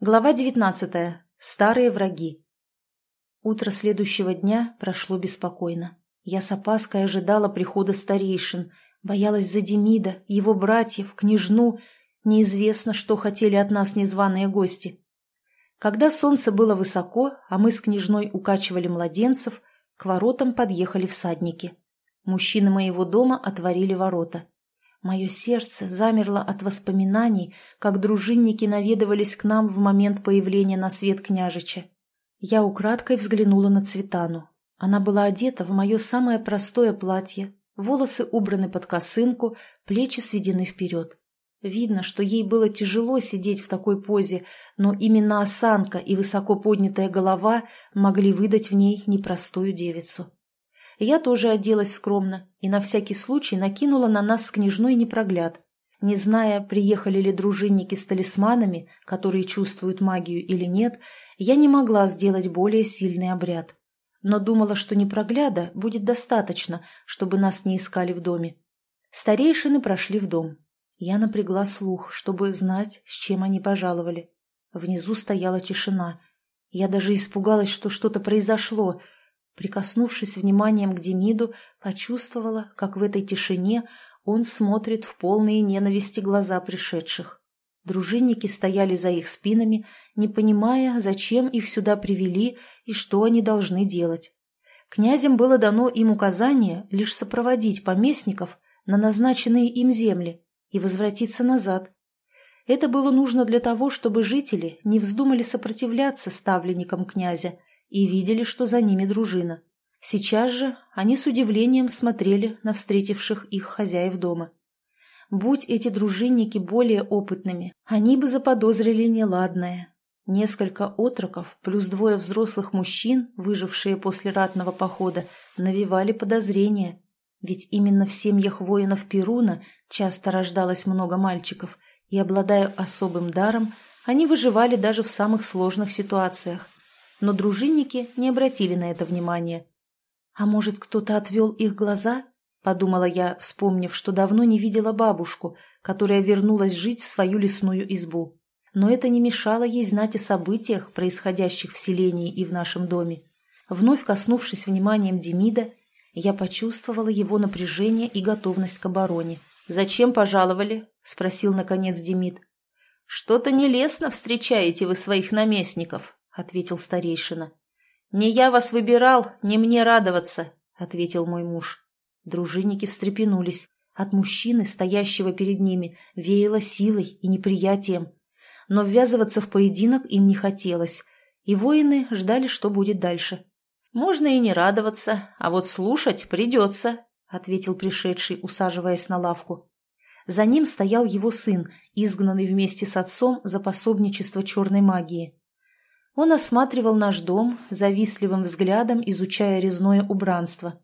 Глава 19. Старые враги. Утро следующего дня прошло беспокойно. Я с опаской ожидала прихода старейшин, боялась за Демида, его братьев, княжну. Неизвестно, что хотели от нас незваные гости. Когда солнце было высоко, а мы с княжной укачивали младенцев, к воротам подъехали всадники. Мужчины моего дома отворили ворота. Мое сердце замерло от воспоминаний, как дружинники наведывались к нам в момент появления на свет княжича. Я украдкой взглянула на Цветану. Она была одета в мое самое простое платье, волосы убраны под косынку, плечи сведены вперед. Видно, что ей было тяжело сидеть в такой позе, но именно осанка и высоко поднятая голова могли выдать в ней непростую девицу. Я тоже оделась скромно и на всякий случай накинула на нас с княжной непрогляд. Не зная, приехали ли дружинники с талисманами, которые чувствуют магию или нет, я не могла сделать более сильный обряд. Но думала, что непрогляда будет достаточно, чтобы нас не искали в доме. Старейшины прошли в дом. Я напрягла слух, чтобы знать, с чем они пожаловали. Внизу стояла тишина. Я даже испугалась, что что-то произошло — Прикоснувшись вниманием к Демиду, почувствовала, как в этой тишине он смотрит в полные ненависти глаза пришедших. Дружинники стояли за их спинами, не понимая, зачем их сюда привели и что они должны делать. Князям было дано им указание лишь сопроводить поместников на назначенные им земли и возвратиться назад. Это было нужно для того, чтобы жители не вздумали сопротивляться ставленникам князя и видели, что за ними дружина. Сейчас же они с удивлением смотрели на встретивших их хозяев дома. Будь эти дружинники более опытными, они бы заподозрили неладное. Несколько отроков плюс двое взрослых мужчин, выжившие после ратного похода, навевали подозрения. Ведь именно в семьях воинов Перуна часто рождалось много мальчиков, и, обладая особым даром, они выживали даже в самых сложных ситуациях но дружинники не обратили на это внимания. «А может, кто-то отвел их глаза?» — подумала я, вспомнив, что давно не видела бабушку, которая вернулась жить в свою лесную избу. Но это не мешало ей знать о событиях, происходящих в селении и в нашем доме. Вновь коснувшись вниманием Демида, я почувствовала его напряжение и готовность к обороне. «Зачем пожаловали?» — спросил, наконец, Демид. «Что-то нелестно встречаете вы своих наместников», ответил старейшина. «Не я вас выбирал, не мне радоваться», — ответил мой муж. Дружинники встрепенулись. От мужчины, стоящего перед ними, веяло силой и неприятием. Но ввязываться в поединок им не хотелось, и воины ждали, что будет дальше. «Можно и не радоваться, а вот слушать придется», — ответил пришедший, усаживаясь на лавку. За ним стоял его сын, изгнанный вместе с отцом за пособничество черной магии. Он осматривал наш дом, завистливым взглядом изучая резное убранство.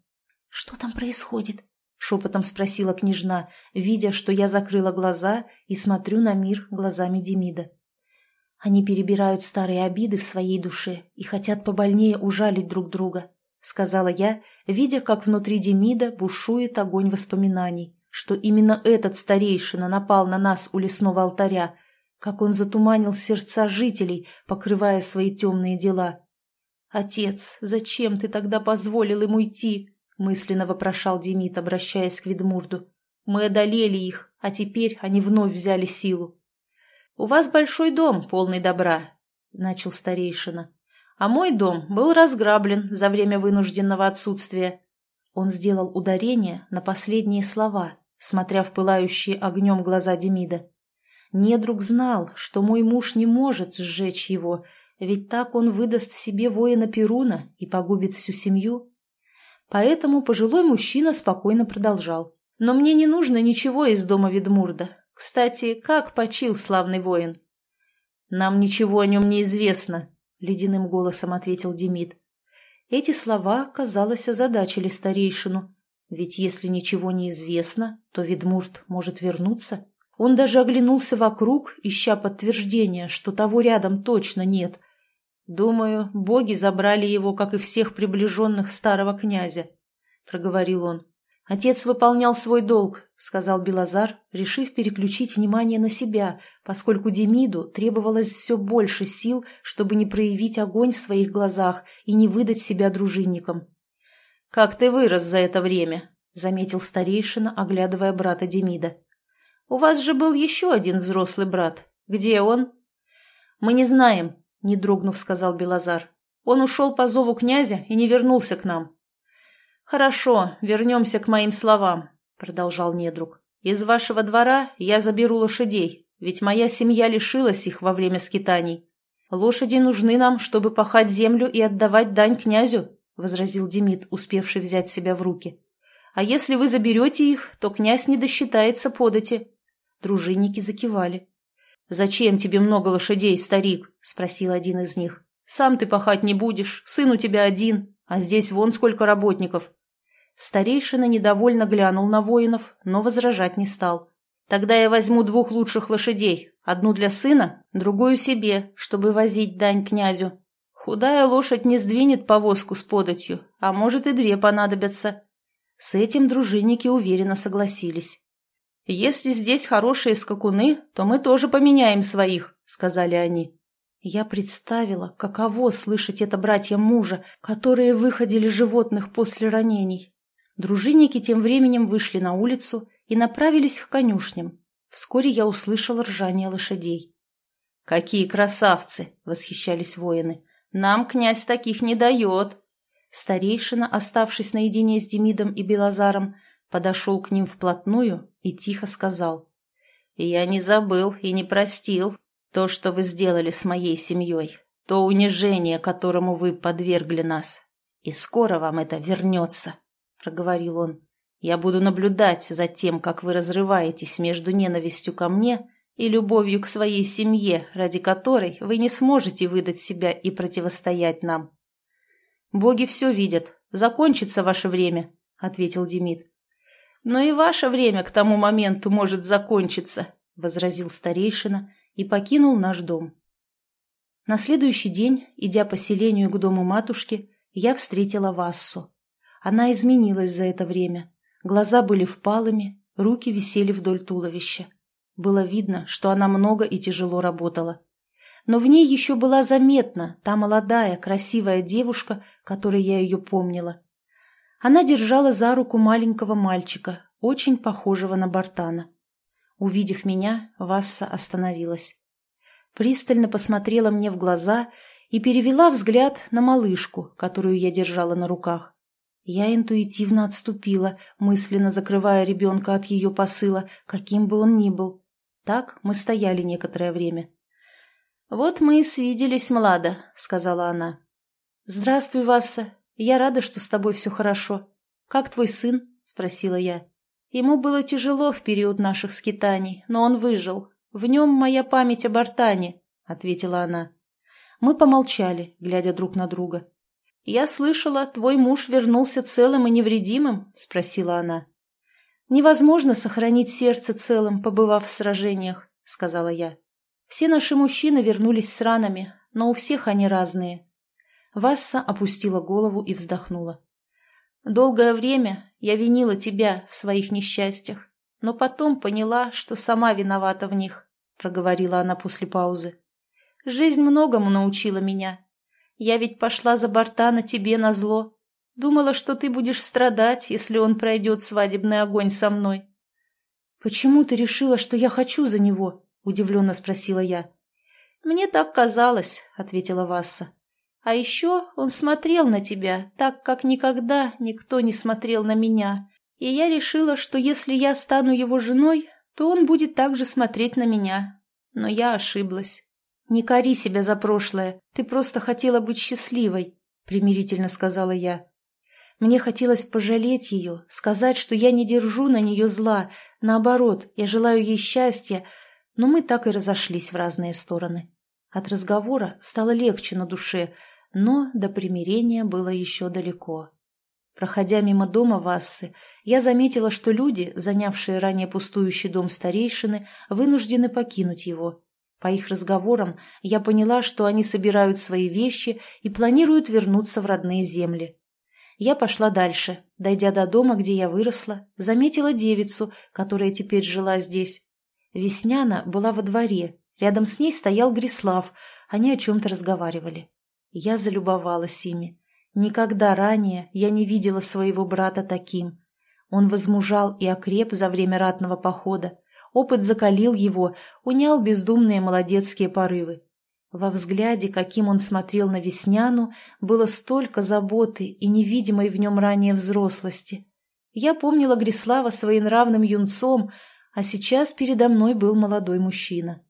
«Что там происходит?» — шепотом спросила княжна, видя, что я закрыла глаза и смотрю на мир глазами Демида. «Они перебирают старые обиды в своей душе и хотят побольнее ужалить друг друга», — сказала я, видя, как внутри Демида бушует огонь воспоминаний, что именно этот старейшина напал на нас у лесного алтаря, как он затуманил сердца жителей, покрывая свои темные дела. «Отец, зачем ты тогда позволил ему идти?» — мысленно вопрошал Демид, обращаясь к Ведмурду. «Мы одолели их, а теперь они вновь взяли силу». «У вас большой дом, полный добра», — начал старейшина. «А мой дом был разграблен за время вынужденного отсутствия». Он сделал ударение на последние слова, смотря в пылающие огнем глаза Демида. Недруг знал, что мой муж не может сжечь его, ведь так он выдаст в себе воина Перуна и погубит всю семью. Поэтому пожилой мужчина спокойно продолжал. «Но мне не нужно ничего из дома Ведмурда. Кстати, как почил славный воин?» «Нам ничего о нем не известно», — ледяным голосом ответил Демид. Эти слова, казалось, озадачили старейшину. Ведь если ничего не известно, то Ведмурт может вернуться. Он даже оглянулся вокруг, ища подтверждения, что того рядом точно нет. «Думаю, боги забрали его, как и всех приближенных старого князя», — проговорил он. Отец выполнял свой долг, сказал Белозар, решив переключить внимание на себя, поскольку Демиду требовалось все больше сил, чтобы не проявить огонь в своих глазах и не выдать себя дружинникам. «Как ты вырос за это время», — заметил старейшина, оглядывая брата Демида. «У вас же был еще один взрослый брат. Где он?» «Мы не знаем», — не дрогнув, сказал Белозар. «Он ушел по зову князя и не вернулся к нам. «Хорошо, вернемся к моим словам», — продолжал недруг. «Из вашего двора я заберу лошадей, ведь моя семья лишилась их во время скитаний. Лошади нужны нам, чтобы пахать землю и отдавать дань князю», — возразил Демид, успевший взять себя в руки. «А если вы заберете их, то князь не досчитается подати». Дружинники закивали. «Зачем тебе много лошадей, старик?» — спросил один из них. «Сам ты пахать не будешь, сын у тебя один, а здесь вон сколько работников. Старейшина недовольно глянул на воинов, но возражать не стал. Тогда я возьму двух лучших лошадей, одну для сына, другую себе, чтобы возить дань князю. Худая лошадь не сдвинет повозку с податью, а может и две понадобятся. С этим дружинники уверенно согласились. «Если здесь хорошие скакуны, то мы тоже поменяем своих», — сказали они. Я представила, каково слышать это братьям мужа, которые выходили животных после ранений. Дружинники тем временем вышли на улицу и направились к конюшням. Вскоре я услышала ржание лошадей. «Какие красавцы!» — восхищались воины. «Нам князь таких не дает!» Старейшина, оставшись наедине с Демидом и Белозаром, подошел к ним вплотную и тихо сказал. «Я не забыл и не простил то, что вы сделали с моей семьей, то унижение, которому вы подвергли нас. И скоро вам это вернется, — проговорил он. Я буду наблюдать за тем, как вы разрываетесь между ненавистью ко мне и любовью к своей семье, ради которой вы не сможете выдать себя и противостоять нам. Боги все видят. Закончится ваше время, — ответил Демид. Но и ваше время к тому моменту может закончиться, — возразил старейшина, — и покинул наш дом. На следующий день, идя по селению к дому матушки, я встретила Вассу. Она изменилась за это время. Глаза были впалыми, руки висели вдоль туловища. Было видно, что она много и тяжело работала. Но в ней еще была заметна та молодая, красивая девушка, которой я ее помнила. Она держала за руку маленького мальчика, очень похожего на Бартана. Увидев меня, Васса остановилась. Пристально посмотрела мне в глаза и перевела взгляд на малышку, которую я держала на руках. Я интуитивно отступила, мысленно закрывая ребенка от ее посыла, каким бы он ни был. Так мы стояли некоторое время. «Вот мы и свиделись, Млада», — сказала она. «Здравствуй, Васса. Я рада, что с тобой все хорошо. Как твой сын?» — спросила я. Ему было тяжело в период наших скитаний, но он выжил. В нем моя память об Артане, — ответила она. Мы помолчали, глядя друг на друга. «Я слышала, твой муж вернулся целым и невредимым?» — спросила она. «Невозможно сохранить сердце целым, побывав в сражениях», — сказала я. «Все наши мужчины вернулись с ранами, но у всех они разные». Васса опустила голову и вздохнула. Долгое время я винила тебя в своих несчастьях, но потом поняла, что сама виновата в них, — проговорила она после паузы. Жизнь многому научила меня. Я ведь пошла за борта на тебе на зло. Думала, что ты будешь страдать, если он пройдет свадебный огонь со мной. — Почему ты решила, что я хочу за него? — удивленно спросила я. — Мне так казалось, — ответила Васса. А еще он смотрел на тебя так, как никогда никто не смотрел на меня. И я решила, что если я стану его женой, то он будет также смотреть на меня. Но я ошиблась. «Не кори себя за прошлое, ты просто хотела быть счастливой», — примирительно сказала я. Мне хотелось пожалеть ее, сказать, что я не держу на нее зла, наоборот, я желаю ей счастья, но мы так и разошлись в разные стороны. От разговора стало легче на душе, но до примирения было еще далеко. Проходя мимо дома Вассы, я заметила, что люди, занявшие ранее пустующий дом старейшины, вынуждены покинуть его. По их разговорам я поняла, что они собирают свои вещи и планируют вернуться в родные земли. Я пошла дальше. Дойдя до дома, где я выросла, заметила девицу, которая теперь жила здесь. Весняна была во дворе. Рядом с ней стоял Грислав. Они о чем-то разговаривали. Я залюбовалась ими. Никогда ранее я не видела своего брата таким. Он возмужал и окреп за время ратного похода. Опыт закалил его, унял бездумные молодецкие порывы. Во взгляде, каким он смотрел на Весняну, было столько заботы и невидимой в нем ранее взрослости. Я помнила Грислава своенравным юнцом, а сейчас передо мной был молодой мужчина.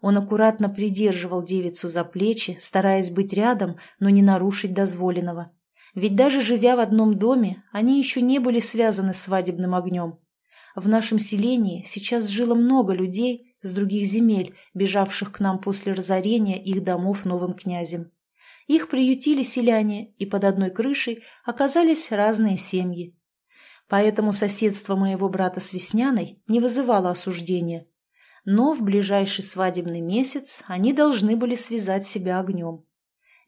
Он аккуратно придерживал девицу за плечи, стараясь быть рядом, но не нарушить дозволенного. Ведь даже живя в одном доме, они еще не были связаны свадебным огнем. В нашем селении сейчас жило много людей, с других земель, бежавших к нам после разорения их домов новым князем. Их приютили селяне, и под одной крышей оказались разные семьи. Поэтому соседство моего брата с Весняной не вызывало осуждения. Но в ближайший свадебный месяц они должны были связать себя огнем.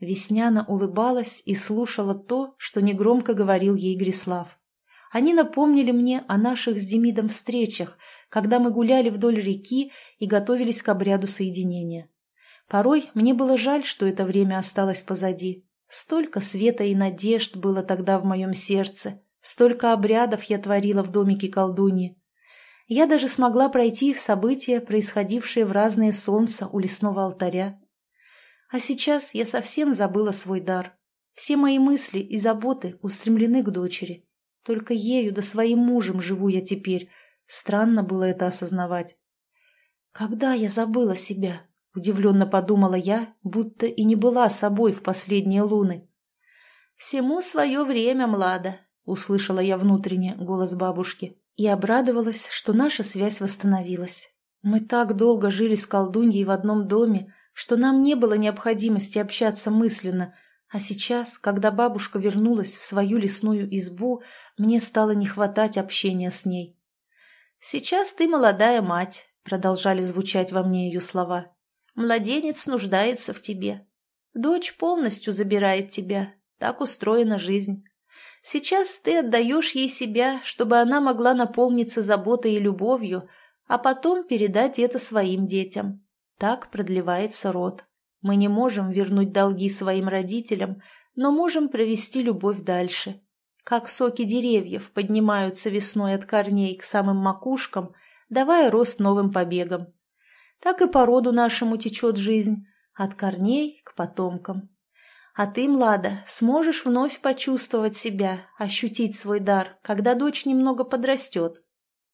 Весняна улыбалась и слушала то, что негромко говорил ей Грислав. Они напомнили мне о наших с Демидом встречах, когда мы гуляли вдоль реки и готовились к обряду соединения. Порой мне было жаль, что это время осталось позади. Столько света и надежд было тогда в моем сердце, столько обрядов я творила в домике колдуньи. Я даже смогла пройти их события, происходившие в разные солнца у лесного алтаря. А сейчас я совсем забыла свой дар. Все мои мысли и заботы устремлены к дочери. Только ею да своим мужем живу я теперь. Странно было это осознавать. «Когда я забыла себя?» — удивленно подумала я, будто и не была собой в последние луны. «Всему свое время, Млада», — услышала я внутренне голос бабушки и обрадовалась, что наша связь восстановилась. Мы так долго жили с колдуньей в одном доме, что нам не было необходимости общаться мысленно — а сейчас, когда бабушка вернулась в свою лесную избу, мне стало не хватать общения с ней. «Сейчас ты молодая мать», — продолжали звучать во мне ее слова. «Младенец нуждается в тебе. Дочь полностью забирает тебя. Так устроена жизнь. Сейчас ты отдаешь ей себя, чтобы она могла наполниться заботой и любовью, а потом передать это своим детям. Так продлевается род». Мы не можем вернуть долги своим родителям, но можем провести любовь дальше. Как соки деревьев поднимаются весной от корней к самым макушкам, давая рост новым побегам. Так и по роду нашему течет жизнь, от корней к потомкам. А ты, Млада, сможешь вновь почувствовать себя, ощутить свой дар, когда дочь немного подрастет.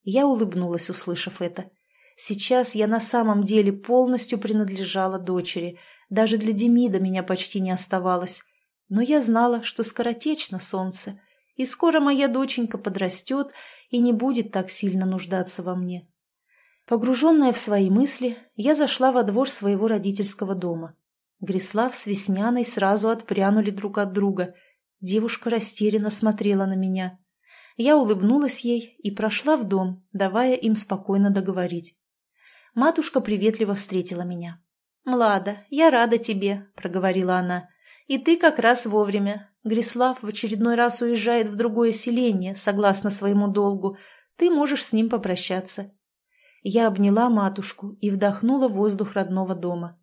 Я улыбнулась, услышав это. Сейчас я на самом деле полностью принадлежала дочери – даже для Демида меня почти не оставалось. Но я знала, что скоротечно солнце, и скоро моя доченька подрастет и не будет так сильно нуждаться во мне. Погруженная в свои мысли, я зашла во двор своего родительского дома. Грислав с Весняной сразу отпрянули друг от друга. Девушка растерянно смотрела на меня. Я улыбнулась ей и прошла в дом, давая им спокойно договорить. Матушка приветливо встретила меня. «Млада, я рада тебе», — проговорила она. «И ты как раз вовремя. Грислав в очередной раз уезжает в другое селение, согласно своему долгу. Ты можешь с ним попрощаться». Я обняла матушку и вдохнула воздух родного дома.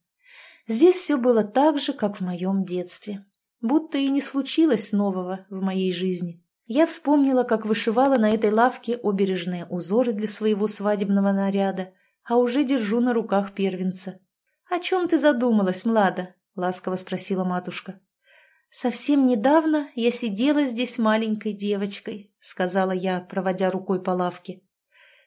Здесь все было так же, как в моем детстве. Будто и не случилось нового в моей жизни. Я вспомнила, как вышивала на этой лавке обережные узоры для своего свадебного наряда, а уже держу на руках первенца. «О чем ты задумалась, Млада?» — ласково спросила матушка. «Совсем недавно я сидела здесь маленькой девочкой», — сказала я, проводя рукой по лавке.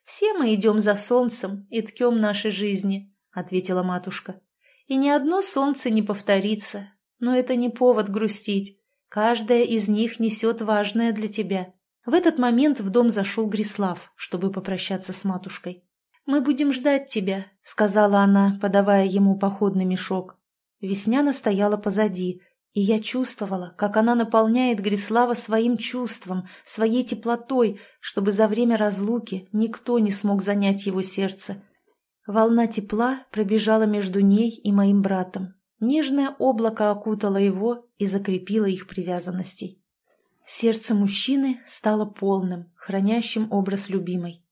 «Все мы идем за солнцем и ткем нашей жизни», — ответила матушка. «И ни одно солнце не повторится, но это не повод грустить. Каждая из них несет важное для тебя». В этот момент в дом зашел Грислав, чтобы попрощаться с матушкой. «Мы будем ждать тебя», — сказала она, подавая ему походный мешок. Весняна стояла позади, и я чувствовала, как она наполняет Грислава своим чувством, своей теплотой, чтобы за время разлуки никто не смог занять его сердце. Волна тепла пробежала между ней и моим братом. Нежное облако окутало его и закрепило их привязанностей. Сердце мужчины стало полным, хранящим образ любимой.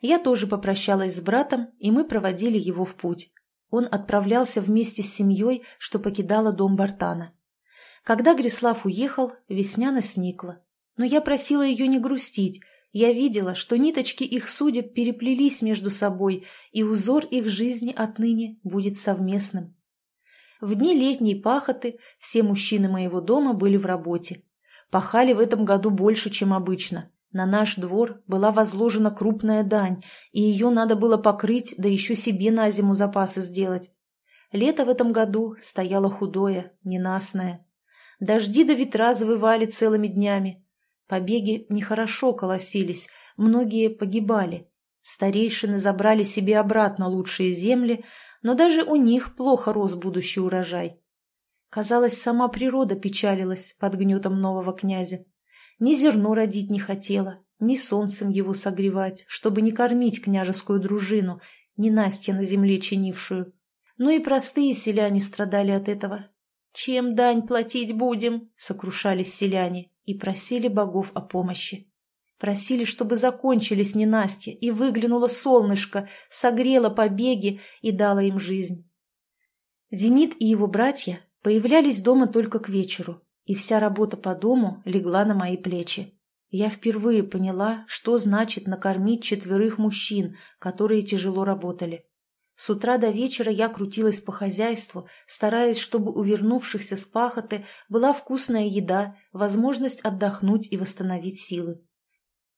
Я тоже попрощалась с братом, и мы проводили его в путь. Он отправлялся вместе с семьей, что покидала дом Бартана. Когда Грислав уехал, Весняна сникла. Но я просила ее не грустить. Я видела, что ниточки их судеб переплелись между собой, и узор их жизни отныне будет совместным. В дни летней пахоты все мужчины моего дома были в работе. Пахали в этом году больше, чем обычно. На наш двор была возложена крупная дань, и ее надо было покрыть, да еще себе на зиму запасы сделать. Лето в этом году стояло худое, ненастное. Дожди до ветра завывали целыми днями. Побеги нехорошо колосились, многие погибали. Старейшины забрали себе обратно лучшие земли, но даже у них плохо рос будущий урожай. Казалось, сама природа печалилась под гнетом нового князя. Ни зерно родить не хотела, ни солнцем его согревать, чтобы не кормить княжескую дружину, ни Настя на земле чинившую. Ну и простые селяне страдали от этого. «Чем дань платить будем?» — сокрушались селяне и просили богов о помощи. Просили, чтобы закончились ненастья, и выглянуло солнышко, согрело побеги и дало им жизнь. Демид и его братья появлялись дома только к вечеру, и вся работа по дому легла на мои плечи. Я впервые поняла, что значит накормить четверых мужчин, которые тяжело работали. С утра до вечера я крутилась по хозяйству, стараясь, чтобы у вернувшихся с пахоты была вкусная еда, возможность отдохнуть и восстановить силы.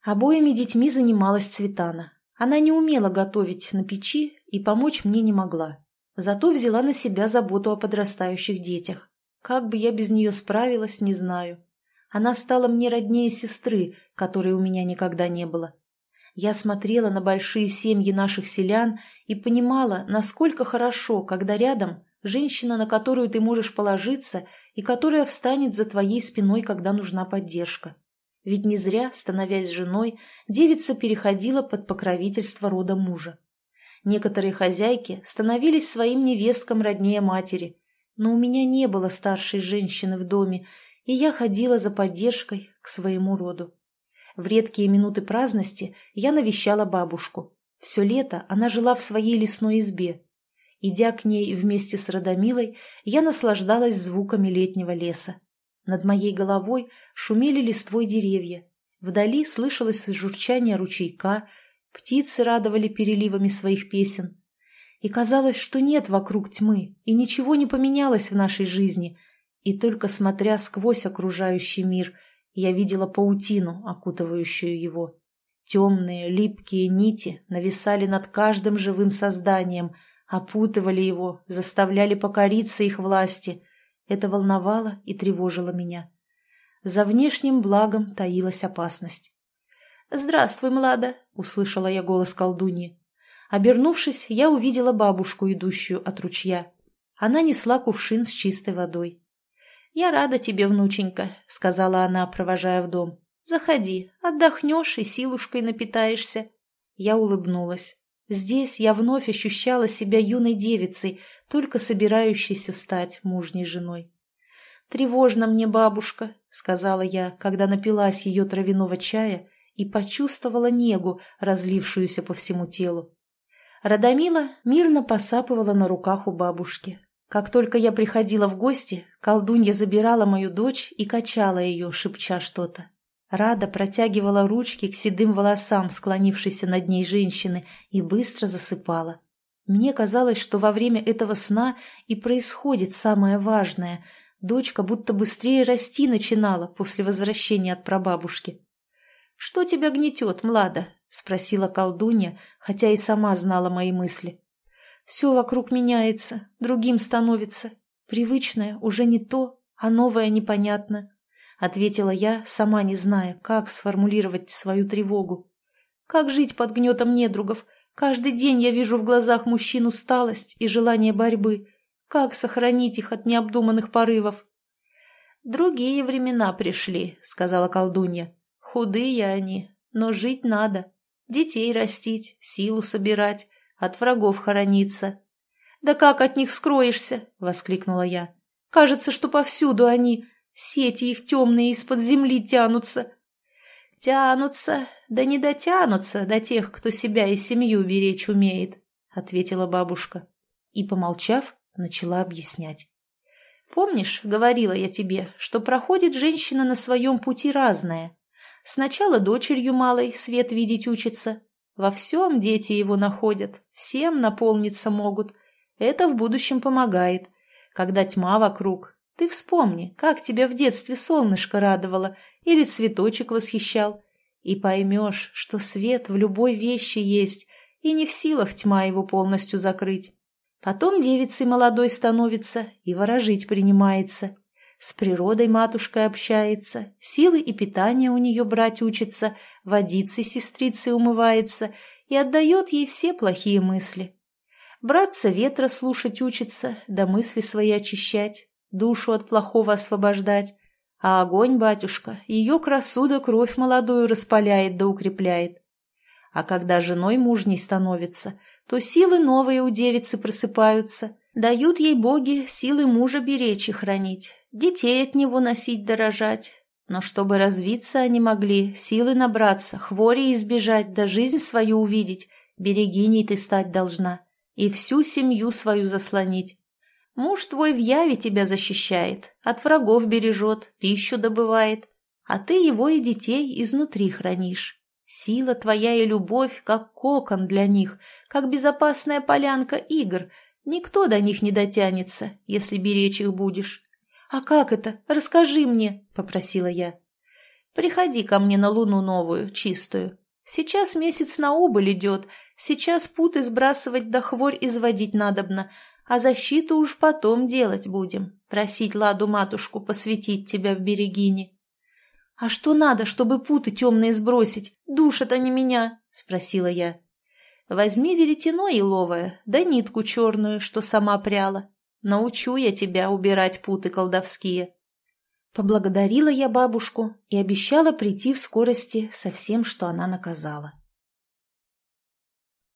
Обоими детьми занималась Цветана. Она не умела готовить на печи и помочь мне не могла. Зато взяла на себя заботу о подрастающих детях. Как бы я без нее справилась, не знаю. Она стала мне роднее сестры, которой у меня никогда не было. Я смотрела на большие семьи наших селян и понимала, насколько хорошо, когда рядом женщина, на которую ты можешь положиться и которая встанет за твоей спиной, когда нужна поддержка. Ведь не зря, становясь женой, девица переходила под покровительство рода мужа. Некоторые хозяйки становились своим невесткам роднее матери, но у меня не было старшей женщины в доме, и я ходила за поддержкой к своему роду. В редкие минуты праздности я навещала бабушку. Все лето она жила в своей лесной избе. Идя к ней вместе с Радомилой, я наслаждалась звуками летнего леса. Над моей головой шумели листвой деревья. Вдали слышалось журчание ручейка, птицы радовали переливами своих песен и казалось, что нет вокруг тьмы, и ничего не поменялось в нашей жизни, и только смотря сквозь окружающий мир, я видела паутину, окутывающую его. Темные, липкие нити нависали над каждым живым созданием, опутывали его, заставляли покориться их власти. Это волновало и тревожило меня. За внешним благом таилась опасность. «Здравствуй, Млада!» — услышала я голос колдуньи. Обернувшись, я увидела бабушку, идущую от ручья. Она несла кувшин с чистой водой. «Я рада тебе, внученька», — сказала она, провожая в дом. «Заходи, отдохнешь и силушкой напитаешься». Я улыбнулась. Здесь я вновь ощущала себя юной девицей, только собирающейся стать мужней женой. «Тревожно мне, бабушка», — сказала я, когда напилась ее травяного чая и почувствовала негу, разлившуюся по всему телу. Радомила мирно посапывала на руках у бабушки. Как только я приходила в гости, колдунья забирала мою дочь и качала ее, шепча что-то. Рада протягивала ручки к седым волосам, склонившейся над ней женщины, и быстро засыпала. Мне казалось, что во время этого сна и происходит самое важное. Дочка будто быстрее расти начинала после возвращения от прабабушки. «Что тебя гнетет, Млада?» — спросила колдунья, хотя и сама знала мои мысли. «Все вокруг меняется, другим становится. Привычное уже не то, а новое непонятно», — ответила я, сама не зная, как сформулировать свою тревогу. «Как жить под гнетом недругов? Каждый день я вижу в глазах мужчин усталость и желание борьбы. Как сохранить их от необдуманных порывов?» «Другие времена пришли», — сказала колдунья. «Худые они, но жить надо. Детей растить, силу собирать, от врагов хорониться. «Да как от них скроешься?» — воскликнула я. «Кажется, что повсюду они. Сети их темные из-под земли тянутся. Тянутся, да не дотянутся до тех, кто себя и семью беречь умеет, ответила бабушка. И, помолчав, начала объяснять. Помнишь, говорила я тебе, что проходит женщина на своем пути разное. Сначала дочерью малой свет видеть учится. Во всем дети его находят, всем наполниться могут. Это в будущем помогает. Когда тьма вокруг, ты вспомни, как тебя в детстве солнышко радовало или цветочек восхищал, и поймешь, что свет в любой вещи есть, и не в силах тьма его полностью закрыть. Потом девицей молодой становится и ворожить принимается. С природой матушкой общается, силы и питание у нее брать учится, водицей сестрицей умывается и отдает ей все плохие мысли. Братца ветра слушать учится, да мысли свои очищать, душу от плохого освобождать. А огонь, батюшка, ее красу да кровь молодую распаляет да укрепляет. А когда женой мужней становится, то силы новые у девицы просыпаются, дают ей боги силы мужа беречь и хранить, детей от него носить дорожать. Но чтобы развиться они могли, силы набраться, хвори избежать, да жизнь свою увидеть, берегиней ты стать должна и всю семью свою заслонить. Муж твой в яве тебя защищает, от врагов бережет, пищу добывает, а ты его и детей изнутри хранишь. Сила твоя и любовь, как кокон для них, как безопасная полянка игр. Никто до них не дотянется, если беречь их будешь. «А как это? Расскажи мне», — попросила я. «Приходи ко мне на луну новую, чистую. Сейчас месяц на убыль идет, сейчас путы сбрасывать да хворь изводить надобно, а защиту уж потом делать будем, просить Ладу-матушку посвятить тебя в берегине. — А что надо, чтобы путы темные сбросить? Душат они меня, — спросила я. — Возьми веретено еловое, да нитку черную, что сама пряла. Научу я тебя убирать путы колдовские. Поблагодарила я бабушку и обещала прийти в скорости со всем, что она наказала.